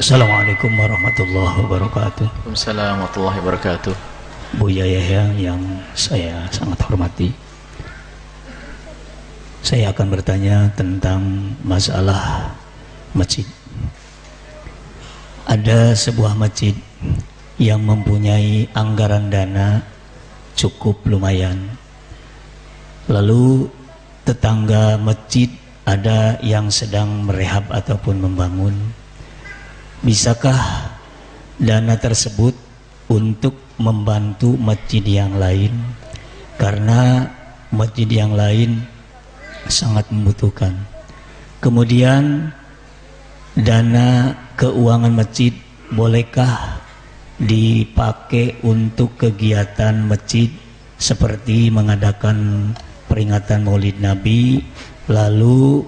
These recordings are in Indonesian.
Assalamualaikum warahmatullahi wabarakatuh. Waalaikumsalam warahmatullahi wabarakatuh. Buya Yahya yang saya sangat hormati. Saya akan bertanya tentang masalah masjid. Ada sebuah masjid yang mempunyai anggaran dana cukup lumayan. Lalu tetangga masjid ada yang sedang merehab ataupun membangun. Bisakah dana tersebut untuk membantu masjid yang lain? Karena masjid yang lain sangat membutuhkan. Kemudian dana keuangan masjid bolehkah dipakai untuk kegiatan masjid seperti mengadakan peringatan Maulid Nabi lalu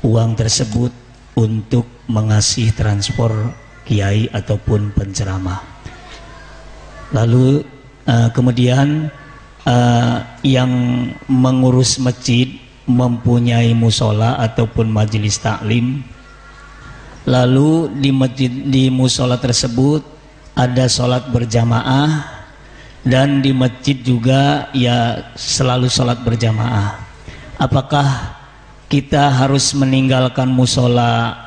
uang tersebut untuk mengasih transport kiai ataupun penceramah. Lalu uh, kemudian uh, yang mengurus masjid mempunyai musola ataupun majelis taklim. Lalu di masjid di musola tersebut ada sholat berjamaah dan di masjid juga ya selalu sholat berjamaah. Apakah kita harus meninggalkan musola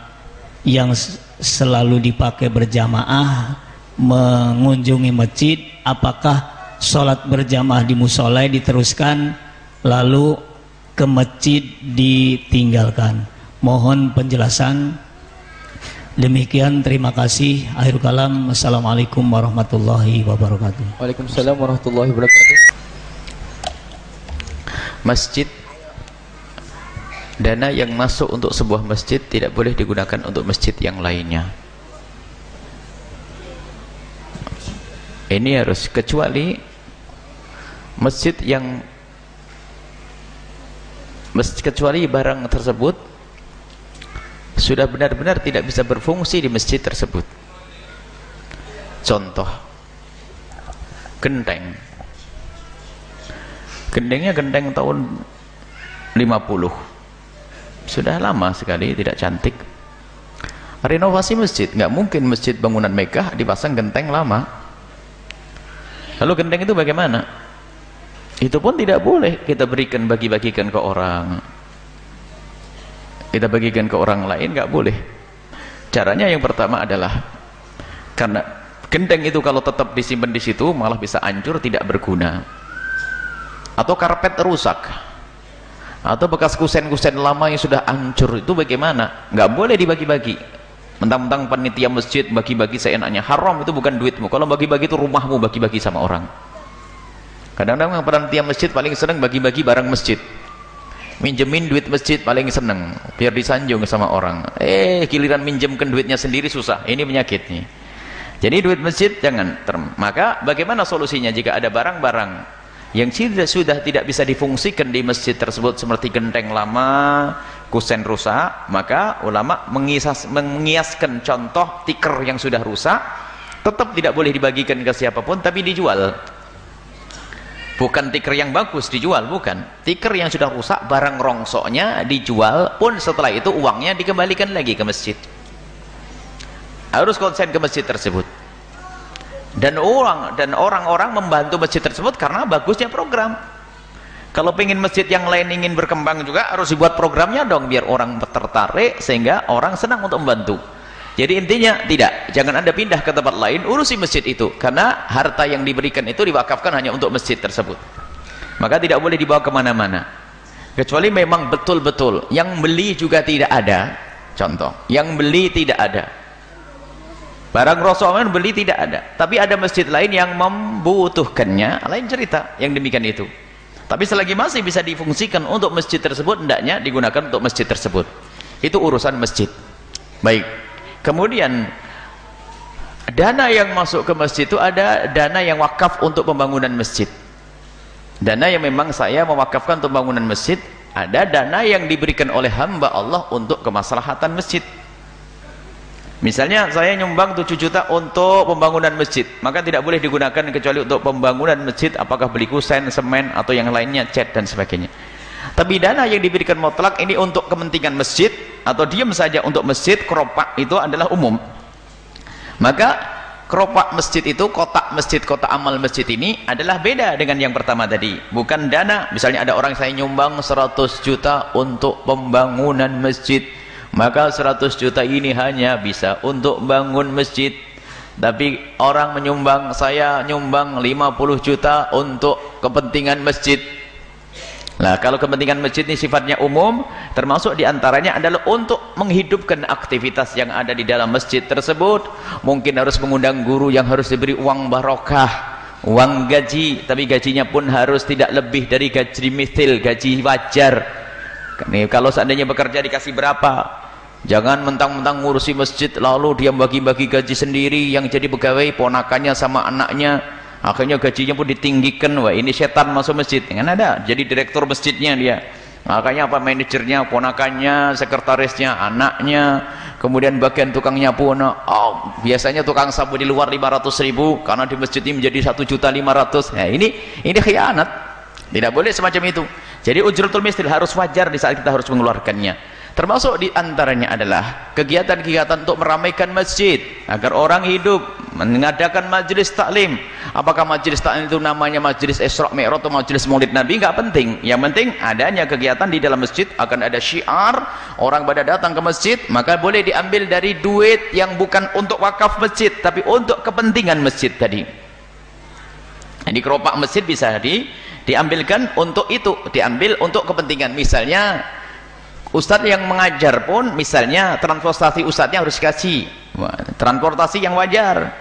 yang selalu dipakai berjamaah mengunjungi masjid apakah sholat berjamaah di musola diteruskan lalu ke masjid ditinggalkan mohon penjelasan Demikian terima kasih. Akhir kalam. Assalamualaikum warahmatullahi wabarakatuh. Waalaikumsalam warahmatullahi wabarakatuh. Masjid dana yang masuk untuk sebuah masjid tidak boleh digunakan untuk masjid yang lainnya. Ini harus kecuali masjid yang kecuali barang tersebut sudah benar-benar tidak bisa berfungsi di masjid tersebut. Contoh genteng. Gentengnya genteng tahun 50 sudah lama sekali tidak cantik. Renovasi masjid nggak mungkin masjid bangunan Mekah dipasang genteng lama. Lalu genteng itu bagaimana? Itu pun tidak boleh kita berikan bagi-bagikan ke orang. Kita bagikan ke orang lain nggak boleh. Caranya yang pertama adalah karena genteng itu kalau tetap disimpan di situ malah bisa hancur tidak berguna. Atau karpet rusak atau bekas kusen-kusen lama yang sudah hancur itu bagaimana? Nggak boleh dibagi-bagi. Mentang-mentang panitia masjid bagi-bagi seenaknya. Haram itu bukan duitmu. Kalau bagi-bagi itu rumahmu bagi-bagi sama orang. Kadang-kadang panitia masjid paling senang bagi-bagi barang masjid. Minjemin duit masjid paling seneng biar disanjung sama orang. Eh giliran minjemkan duitnya sendiri susah. Ini penyakitnya jadi duit masjid jangan term. maka bagaimana solusinya jika ada barang-barang yang sudah, sudah tidak bisa difungsikan di masjid tersebut seperti genteng lama kusen rusak maka ulama mengisas, mengiaskan contoh tikar yang sudah rusak tetap tidak boleh dibagikan ke siapa pun tapi dijual. Bukan tikar yang bagus dijual bukan. Tikar yang sudah rusak barang rongsoknya dijual pun setelah itu uangnya dikembalikan lagi ke masjid. Harus konsen ke masjid tersebut dan orang dan orang-orang membantu masjid tersebut karena bagusnya program kalau pengen masjid yang lain ingin berkembang juga harus dibuat programnya dong biar orang tertarik sehingga orang senang untuk membantu jadi intinya tidak, jangan anda pindah ke tempat lain, urusi masjid itu. Karena harta yang diberikan itu diwakafkan hanya untuk masjid tersebut. Maka tidak boleh dibawa ke mana-mana. Kecuali memang betul-betul. Yang beli juga tidak ada. Contoh, yang beli tidak ada. Barang rosongan beli tidak ada. Tapi ada masjid lain yang membutuhkannya. Lain cerita yang demikian itu. Tapi selagi masih bisa difungsikan untuk masjid tersebut, hendaknya digunakan untuk masjid tersebut. Itu urusan masjid. Baik kemudian dana yang masuk ke masjid itu ada dana yang wakaf untuk pembangunan masjid dana yang memang saya mewakafkan untuk pembangunan masjid ada dana yang diberikan oleh hamba Allah untuk kemaslahatan masjid misalnya saya nyumbang 7 juta untuk pembangunan masjid maka tidak boleh digunakan kecuali untuk pembangunan masjid apakah beli kusen, semen atau yang lainnya, cat dan sebagainya. Tapi dana yang diberikan mutlak ini untuk kepentingan masjid atau diam saja untuk masjid keropak itu adalah umum. Maka keropak masjid itu kotak masjid kotak amal masjid ini adalah beda dengan yang pertama tadi. Bukan dana misalnya ada orang saya nyumbang 100 juta untuk pembangunan masjid maka 100 juta ini hanya bisa untuk bangun masjid tapi orang menyumbang saya nyumbang 50 juta untuk kepentingan masjid Nah, kalau kepentingan masjid ini sifatnya umum, termasuk di antaranya adalah untuk menghidupkan aktivitas yang ada di dalam masjid tersebut. Mungkin harus mengundang guru yang harus diberi uang barokah, uang gaji, tapi gajinya pun harus tidak lebih dari gaji mithil, gaji wajar. Nih, kalau seandainya bekerja dikasih berapa? Jangan mentang-mentang ngurusi masjid lalu dia bagi-bagi gaji sendiri yang jadi pegawai ponakannya sama anaknya. Akhirnya gajinya pun ditinggikan wah ini setan masuk masjid. Kan ada jadi direktur masjidnya dia. Makanya apa manajernya ponakannya sekretarisnya anaknya kemudian bagian tukang nyapu oh, biasanya tukang sapu di luar 500 ribu karena di masjid ini menjadi 1 juta 500 nah ini ini khianat. Tidak boleh semacam itu. Jadi ujratul mistil harus wajar di saat kita harus mengeluarkannya termasuk di antaranya adalah kegiatan-kegiatan untuk meramaikan masjid agar orang hidup mengadakan majlis taklim. Apakah majlis taklim itu namanya majlis Isra Mi'raj atau majlis Maulid Nabi? Enggak penting. Yang penting adanya kegiatan di dalam masjid akan ada syiar orang pada datang ke masjid maka boleh diambil dari duit yang bukan untuk wakaf masjid tapi untuk kepentingan masjid tadi. Jadi keropak masjid bisa di diambilkan untuk itu diambil untuk kepentingan. Misalnya Ustadz yang mengajar pun misalnya transportasi ustadznya harus kasih transportasi yang wajar.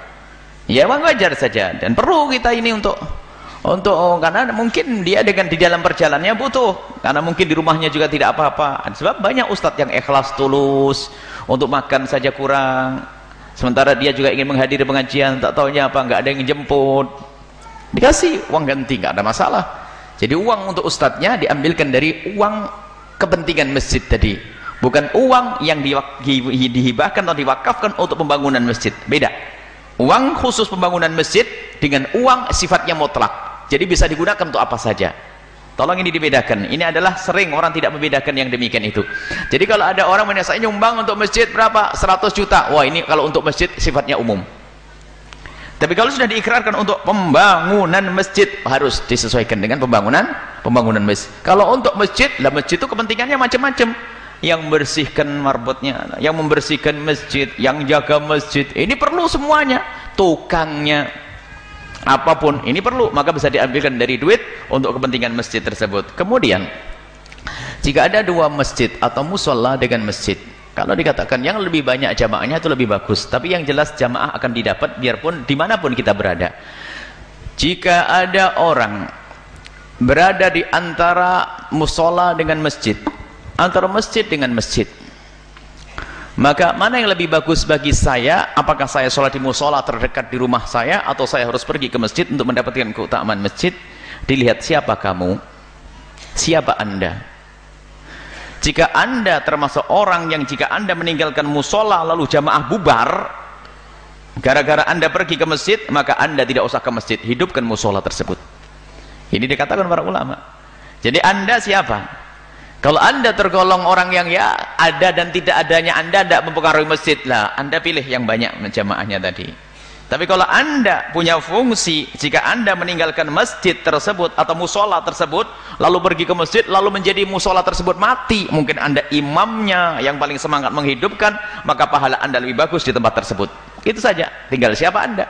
Ya wajar saja. Dan perlu kita ini untuk untuk oh, karena mungkin dia dengan di dalam perjalanannya butuh. Karena mungkin di rumahnya juga tidak apa-apa. Sebab banyak ustadz yang ikhlas tulus untuk makan saja kurang. Sementara dia juga ingin menghadiri pengajian tak tahunya apa nggak ada yang jemput. Dikasih uang ganti nggak ada masalah. Jadi uang untuk ustadznya diambilkan dari uang kepentingan masjid tadi. Bukan uang yang dihibahkan atau diwakafkan untuk pembangunan masjid. Beda. Uang khusus pembangunan masjid dengan uang sifatnya mutlak. Jadi bisa digunakan untuk apa saja. Tolong ini dibedakan. Ini adalah sering orang tidak membedakan yang demikian itu. Jadi kalau ada orang saya nyumbang untuk masjid berapa? 100 juta. Wah ini kalau untuk masjid sifatnya umum. Tapi kalau sudah diikrarkan untuk pembangunan masjid harus disesuaikan dengan pembangunan pembangunan masjid. Kalau untuk masjid, lah masjid itu kepentingannya macam-macam. Yang membersihkan marbotnya, yang membersihkan masjid, yang jaga masjid. Ini perlu semuanya. Tukangnya, apa pun ini perlu maka bisa diambilkan dari duit untuk kepentingan masjid tersebut kemudian jika ada dua masjid atau musola dengan masjid kalau dikatakan yang lebih banyak jamaahnya itu lebih bagus. Tapi yang jelas jamaah akan didapat biarpun di mana pun kita berada. Jika ada orang berada di antara musola dengan masjid. Antara masjid dengan masjid. Maka mana yang lebih bagus bagi saya? Apakah saya sholat di musola terdekat di rumah saya? Atau saya harus pergi ke masjid untuk mendapatkan keutamaan masjid? Dilihat siapa kamu? Siapa anda? jika anda termasuk orang yang jika anda meninggalkan musola lalu jamaah bubar gara-gara anda pergi ke masjid maka anda tidak usah ke masjid hidupkan musola tersebut ini dikatakan para ulama. Jadi anda siapa? Kalau anda tergolong orang yang ya ada dan tidak adanya anda tidak mempengaruhi masjid. Lah anda pilih yang banyak jamaahnya tadi. Tapi kalau anda punya fungsi, jika anda meninggalkan masjid tersebut atau musola tersebut, lalu pergi ke masjid, lalu menjadi musola tersebut mati, mungkin anda imamnya yang paling semangat menghidupkan, maka pahala anda lebih bagus di tempat tersebut. Itu saja, tinggal siapa anda.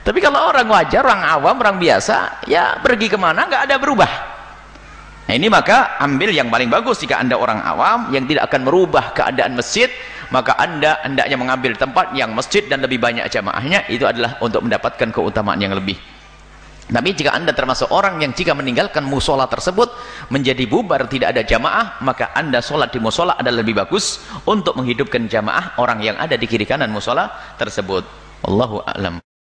Tapi kalau orang wajar, orang awam, orang biasa, ya pergi ke mana, nggak ada berubah. Nah ini maka ambil yang paling bagus. Jika anda orang awam yang tidak akan merubah keadaan masjid maka anda hendaknya mengambil tempat yang masjid dan lebih banyak jamaahnya. Itu adalah untuk mendapatkan keutamaan yang lebih. Tapi jika anda termasuk orang yang jika meninggalkan musola tersebut menjadi bubar tidak ada jamaah maka anda sholat di musola adalah lebih bagus untuk menghidupkan jamaah orang yang ada di kiri kanan musola tersebut. Allahu a'lam